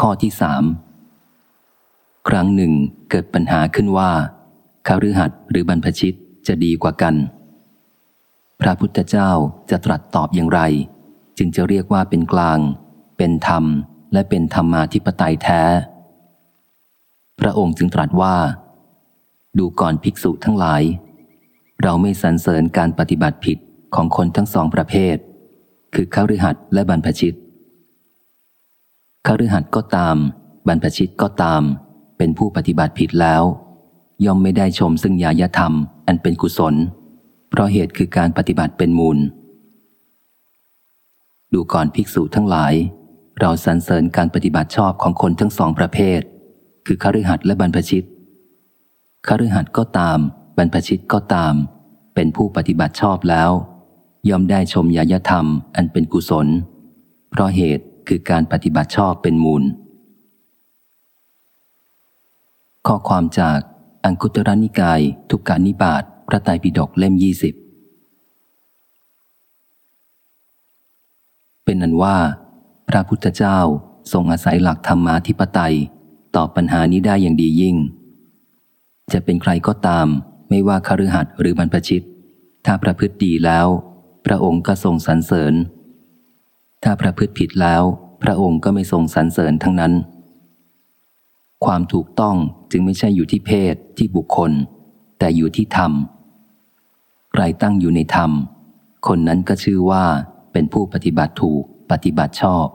ข้อที่สามครั้งหนึ่งเกิดปัญหาขึ้นว่าคฤหัสถ์หรือบรรพชิตจะดีกว่ากัน พระพุทธเจ้าจะตรัสตอบอย่างไร จึงจะเรียกว่าเป็นกลาง เป็นธรรม และเป็นธรรมาธิปไตยแท้ พระองค์จึงตรัสว่า ดูก่อนภิกษุทั้งหลาย เราไม่สรรเสริญการปฏิบัติผิดของคนทั้งสองประเภท คือคฤหัสถ์และบรรพชิต คฤหัสถ์ก็ตาม บรรพชิตก็ตาม เป็นผู้ปฏิบัติผิดแล้ว ย่อมไม่ได้ชมซึ่งญาญธรรมอันเป็นกุศล เพราะเหตุคือการปฏิบัติเป็นมูล ดูก่อนภิกษุทั้งหลาย เราสรรเสริญการปฏิบัติชอบของคนทั้งสองประเภท คือคฤหัสถ์และบรรพชิตคฤหัสถ์ก็ตาม บรรพชิตก็ตาม เป็นผู้ปฏิบัติชอบแล้ว ย่อมได้ชมญาญธรรมอันเป็นกุศล เพราะเหตุ คือการปฏิบัติชอบเป็นมูล ข้อความจากอังคุตรนิกาย ทุกการนิบาตพระไตรปิฎกเล่มยี่สิบเป็นนั้นว่า พระพุทธเจ้าทรงอาศัยหลักธรรมาธิปไตยตอบปัญหานี้ได้อย่างดียิ่ง จะเป็นใครก็ตามไม่ว่าคฤหัสถ์หรือบรรพชิต ถ้าประพฤติดีแล้ว พระองค์ก็ทรงสรรเสริญ ถ้าประพฤติผิดแล้ว พระองค์ก็ไม่ทรงสรรเสริญทั้งนั้น ความถูกต้องจึงไม่ใช่อยู่ที่เพศที่บุคคล แต่อยู่ที่ธรรม ใครตั้งอยู่ในธรรม คนนั้นก็ชื่อว่าเป็นผู้ปฏิบัติถูกปฏิบัติชอบ